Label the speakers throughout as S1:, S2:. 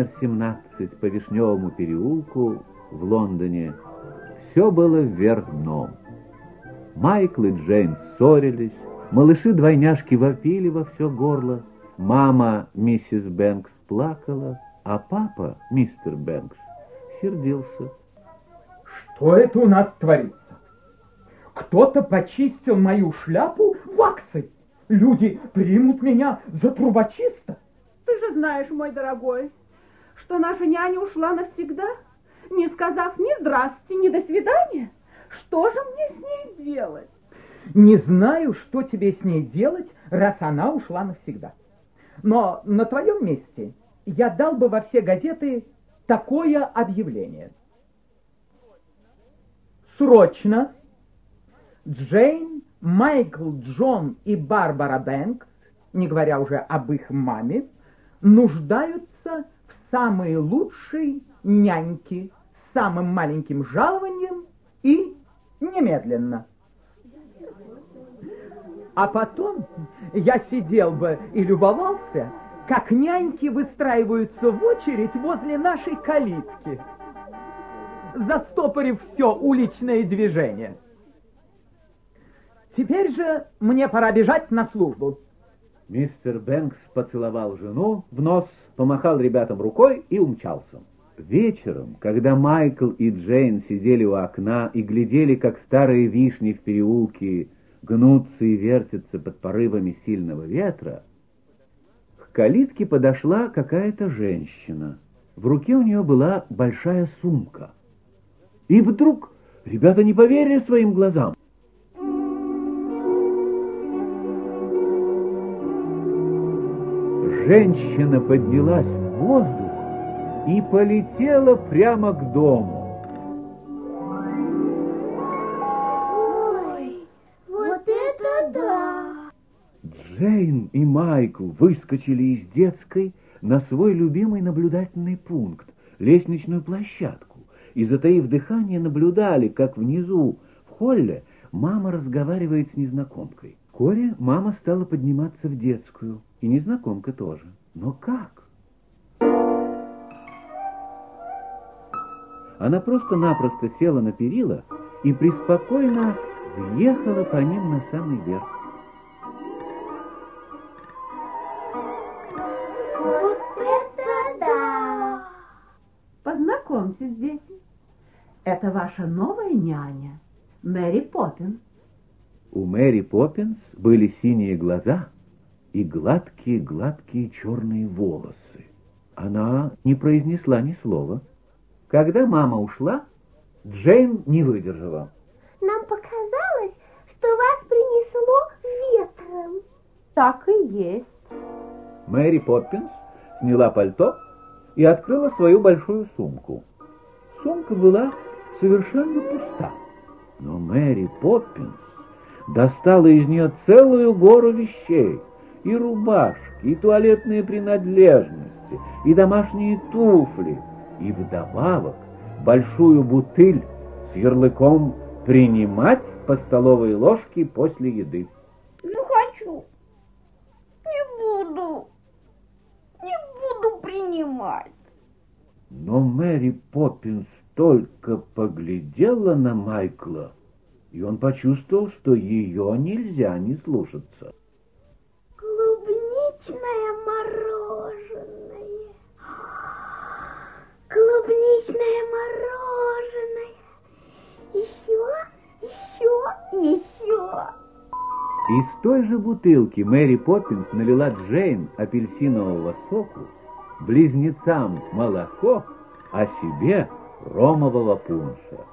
S1: Номер 17 по Вишневому переулку в Лондоне все было вверх дном. Майкл и Джейн ссорились, малыши-двойняшки вопили во все горло, мама, миссис Бэнкс, плакала, а папа, мистер Бэнкс, сердился.
S2: Что это у нас творится? Кто-то почистил мою шляпу ваксой. Люди примут меня за трубочиста.
S3: Ты же знаешь, мой дорогой, что наша няня ушла навсегда, не сказав ни здрасте, ни до свидания. Что же мне с ней делать?
S2: Не знаю, что тебе с ней делать, раз она ушла навсегда. Но на твоем месте я дал бы во все газеты такое объявление. Срочно Джейн, Майкл, Джон и Барбара Бэнкс, не говоря уже об их маме, нуждаются самой лучшей няньке с самым маленьким жалованием и немедленно. А потом я сидел бы и любовался, как няньки выстраиваются в очередь возле нашей калитки, застопорив все уличное движение. Теперь же мне пора бежать на службу.
S1: Мистер Бэнкс поцеловал жену в нос, помахал ребятам рукой и умчался. Вечером, когда Майкл и Джейн сидели у окна и глядели, как старые вишни в переулке гнутся и вертятся под порывами сильного ветра, к калитке подошла какая-то женщина. В руке у нее была большая сумка. И вдруг ребята не поверили своим глазам. Женщина поднялась в воздух и полетела прямо к дому.
S4: Ой, вот это да!
S1: Джейн и Майкл выскочили из детской на свой любимый наблюдательный пункт, лестничную площадку, и, затаив дыхание, наблюдали, как внизу, в холле, мама разговаривает с незнакомкой. Вскоре мама стала подниматься в детскую, и незнакомка тоже. Но как? Она просто-напросто села на перила и преспокойно въехала по ним на самый верх.
S4: Вот это да!
S3: Познакомьтесь, дети. Это ваша новая няня, Мэри Поппинс.
S1: У Мэри Поппинс были синие глаза и гладкие-гладкие черные волосы. Она не произнесла ни слова. Когда мама ушла, Джейн не выдержала.
S4: Нам показалось, что вас принесло ветром.
S3: Так и есть.
S1: Мэри Поппинс сняла пальто и открыла свою большую сумку. Сумка была совершенно пуста, но Мэри Поппинс достала из нее целую гору вещей, и рубашки, и туалетные принадлежности, и домашние туфли, и вдобавок большую бутыль с ярлыком «Принимать по столовой ложке после еды».
S4: Не хочу. Не буду. Не буду принимать.
S1: Но Мэри Поппинс только поглядела на Майкла, и он почувствовал, что ее нельзя не слушаться.
S4: Клубничное мороженое. Клубничное мороженое. Еще, еще, еще.
S1: Из той же бутылки Мэри Поппинс налила Джейн апельсинового соку, близнецам молоко, а себе ромового пунша.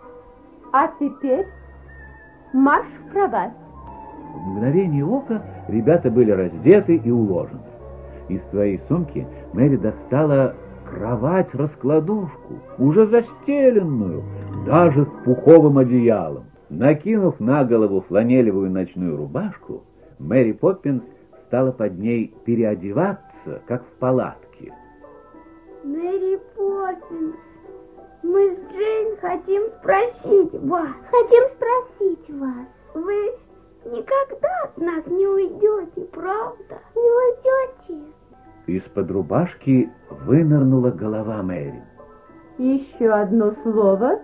S3: А теперь марш в кровать.
S1: В мгновение ока ребята были раздеты и уложены. Из своей сумки Мэри достала кровать-раскладушку, уже застеленную, даже с пуховым одеялом. Накинув на голову фланелевую ночную рубашку, Мэри Поппинс стала под ней переодеваться, как в палатке.
S4: Мэри Поппинс, мы с Джейн хотим спросить вас. Хотим спросить вас. Вы никогда от нас не уйдете, правда? Не уйдете?
S1: Из-под рубашки вынырнула голова Мэри.
S3: Еще одно слово,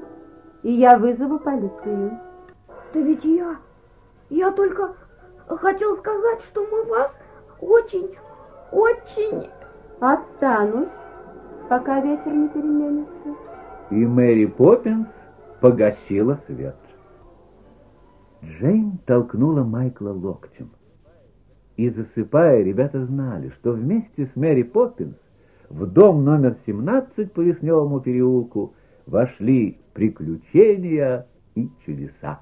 S3: и я вызову полицию.
S4: Да ведь я... Я только хотел сказать, что мы вас очень, очень...
S3: Останусь, пока ветер не переменится.
S1: И Мэри Поппинс погасила свет. Джейн толкнула Майкла локтем. И засыпая, ребята знали, что вместе с Мэри Поппинс в дом номер 17 по Вишневому переулку вошли приключения и чудеса.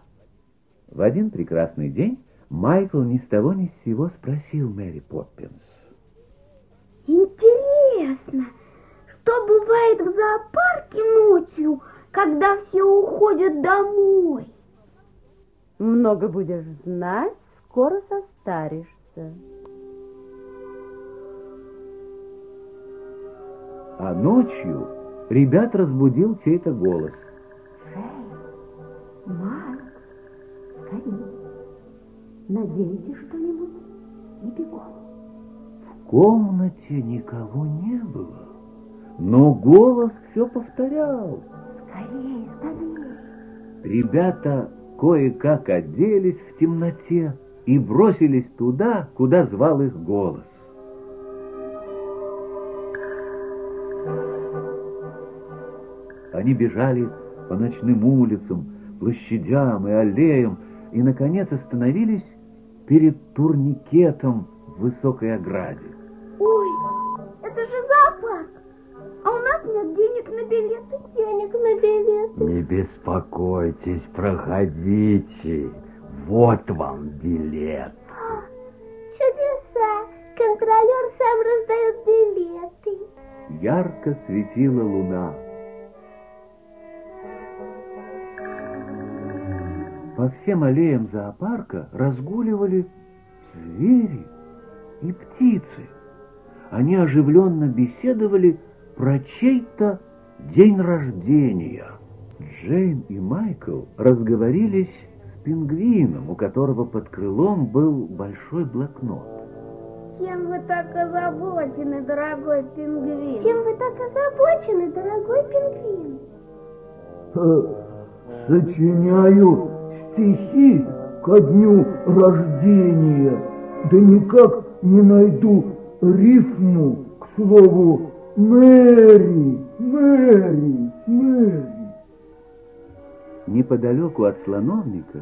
S1: В один прекрасный день Майкл ни с того ни с сего спросил Мэри Поппинс.
S4: Интересно, что бывает в зоопарке ночью, когда все уходят домой?
S3: Много будешь знать, скоро состаришься.
S1: А ночью ребят разбудил чей-то голос.
S4: Марк, скорее, наденьте что-нибудь и бегом.
S1: В комнате никого не было, но голос все повторял.
S4: Скорее, скорее.
S1: Ребята кое-как оделись в темноте и бросились туда, куда звал их голос. Они бежали по ночным улицам, площадям и аллеям и, наконец, остановились перед турникетом в высокой ограде.
S4: Ой, это же зоопарк. А у нас нет денег на билеты. Денег на билеты.
S5: Не беспокойтесь, проходите. Вот вам билет.
S4: Чудеса. Контролер сам раздает билеты.
S1: Ярко светила луна. По всем аллеям зоопарка разгуливали звери и птицы. Они оживленно беседовали про чей-то день рождения. Джейн и Майкл разговорились пингвином, у которого под крылом был большой блокнот.
S4: Чем вы так озабочены, дорогой пингвин? Чем вы так озабочены, дорогой пингвин?
S6: Сочиняю стихи ко дню рождения, да никак не найду рифму к слову Мэри, Мэри, Мэри.
S1: Неподалеку от слоновника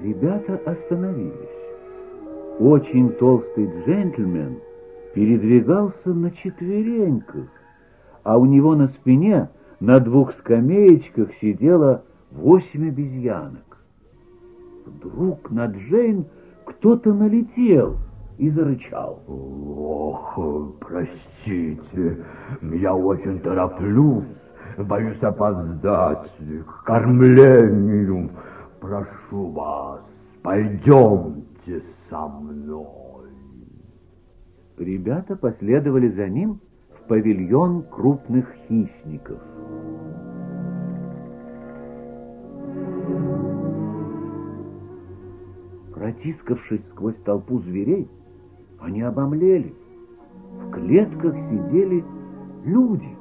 S1: ребята остановились. Очень толстый джентльмен передвигался на четвереньках, а у него на спине на двух скамеечках сидело восемь обезьянок. Вдруг на Джейн кто-то налетел и зарычал.
S5: Ох, простите, я очень тороплюсь, боюсь опоздать к кормлению. Прошу вас, пойдемте со мной.
S1: Ребята последовали за ним в павильон крупных хищников. Протискавшись сквозь толпу зверей, они обомлели. В клетках сидели люди,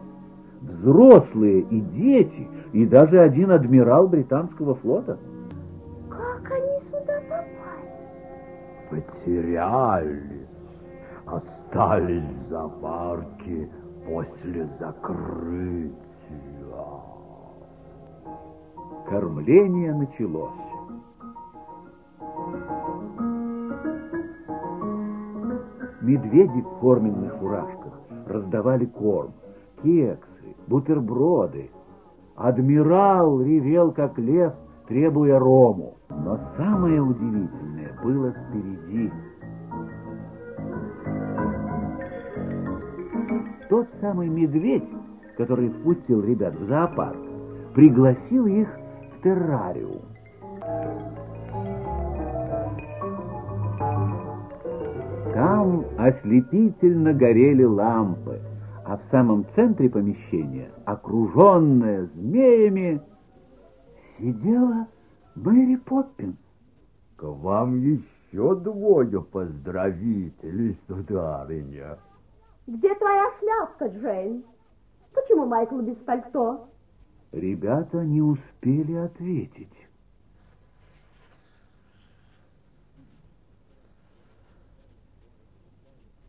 S1: взрослые и дети, и даже один адмирал британского флота.
S4: Как они сюда попали?
S5: Потерялись, остались в зоопарке после закрытия.
S1: Кормление началось. Медведи в форменных фуражках раздавали корм, кексы, бутерброды. Адмирал ревел, как лев, требуя рому. Но самое удивительное было впереди. Тот самый медведь, который впустил ребят в зоопарк, пригласил их в террариум. Там ослепительно горели лампы, а в самом центре помещения, окруженная змеями, сидела Мэри Поппинс.
S5: К вам еще двое поздравителей, сударыня.
S3: Где твоя шляпка, Джейн? Почему Майкл без пальто?
S1: Ребята не успели ответить.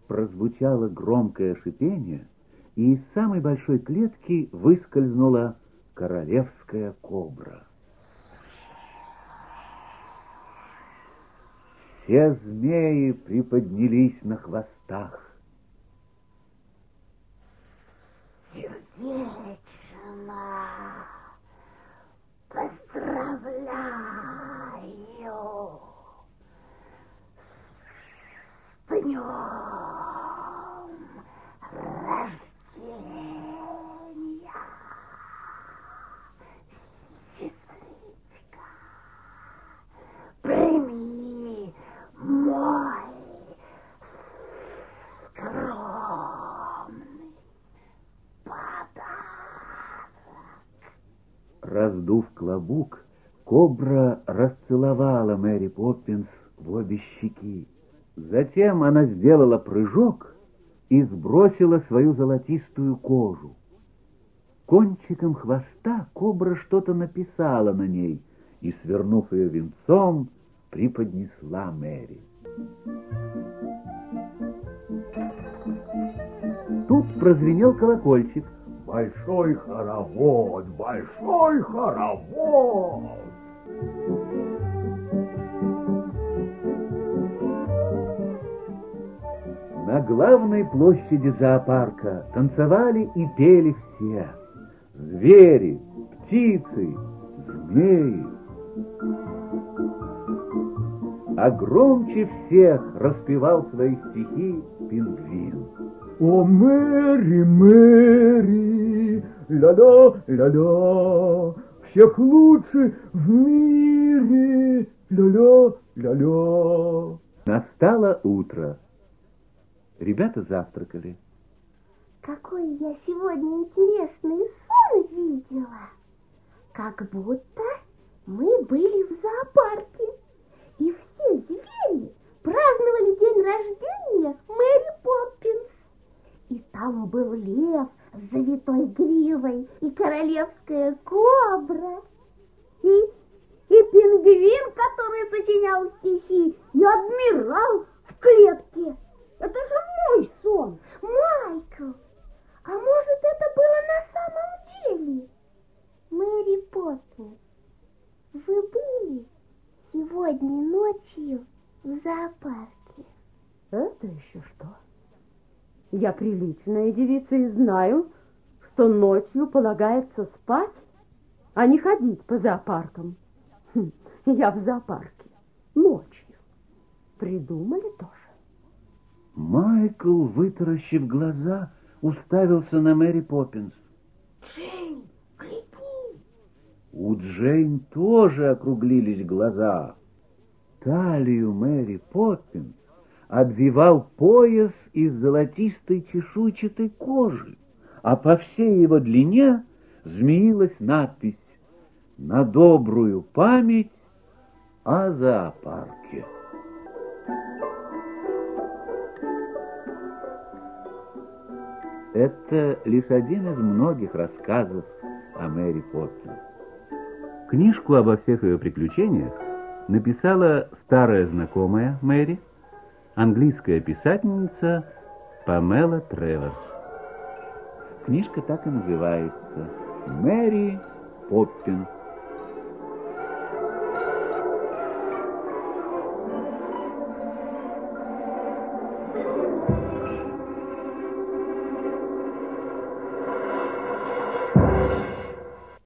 S1: Прозвучало громкое шипение, и из самой большой клетки выскользнула королевская кобра. Все змеи приподнялись на хвостах.
S4: Сердечно поздравляю с днем
S1: Раздув клобук, кобра расцеловала Мэри Поппинс в обе щеки. Затем она сделала прыжок и сбросила свою золотистую кожу. Кончиком хвоста кобра что-то написала на ней и, свернув ее венцом, преподнесла Мэри. Тут прозвенел колокольчик.
S5: Большой хоровод, большой хоровод.
S1: На главной площади зоопарка танцевали и пели все. Звери, птицы, змеи. А громче всех распевал свои стихи пингвин.
S6: О, Мэри, Мэри, ля-ля, ля-ля, всех лучше в мире, ля-ля, ля-ля.
S1: Настало утро. Ребята завтракали.
S4: Какой я сегодня интересный сон видела. Как будто мы были в зоопарке, и все звери праздновали день рождения Мэри Поппинс. И там был лев с завитой гривой, и королевская кобра, и, и пингвин, который сочинял стихи, и адмирал в клетке. Это же мой сон, Майкл. А может, это было на самом деле? Мэри Поппинс, вы были сегодня ночью в зоопарке?
S3: Это еще что? Я приличная девица и знаю, что ночью полагается спать, а не ходить по зоопаркам. Хм, я в зоопарке ночью. Придумали тоже.
S1: Майкл, вытаращив глаза, уставился на Мэри Поппинс.
S4: Джейн, гляди!
S1: У Джейн тоже округлились глаза. Талию Мэри Поппинс обвивал пояс из золотистой чешуйчатой кожи, а по всей его длине змеилась надпись «На добрую память о зоопарке». Это лишь один из многих рассказов о Мэри Поппинс. Книжку обо всех ее приключениях написала старая знакомая Мэри, английская писательница Памела Треворс. Книжка так и называется «Мэри Поппинс».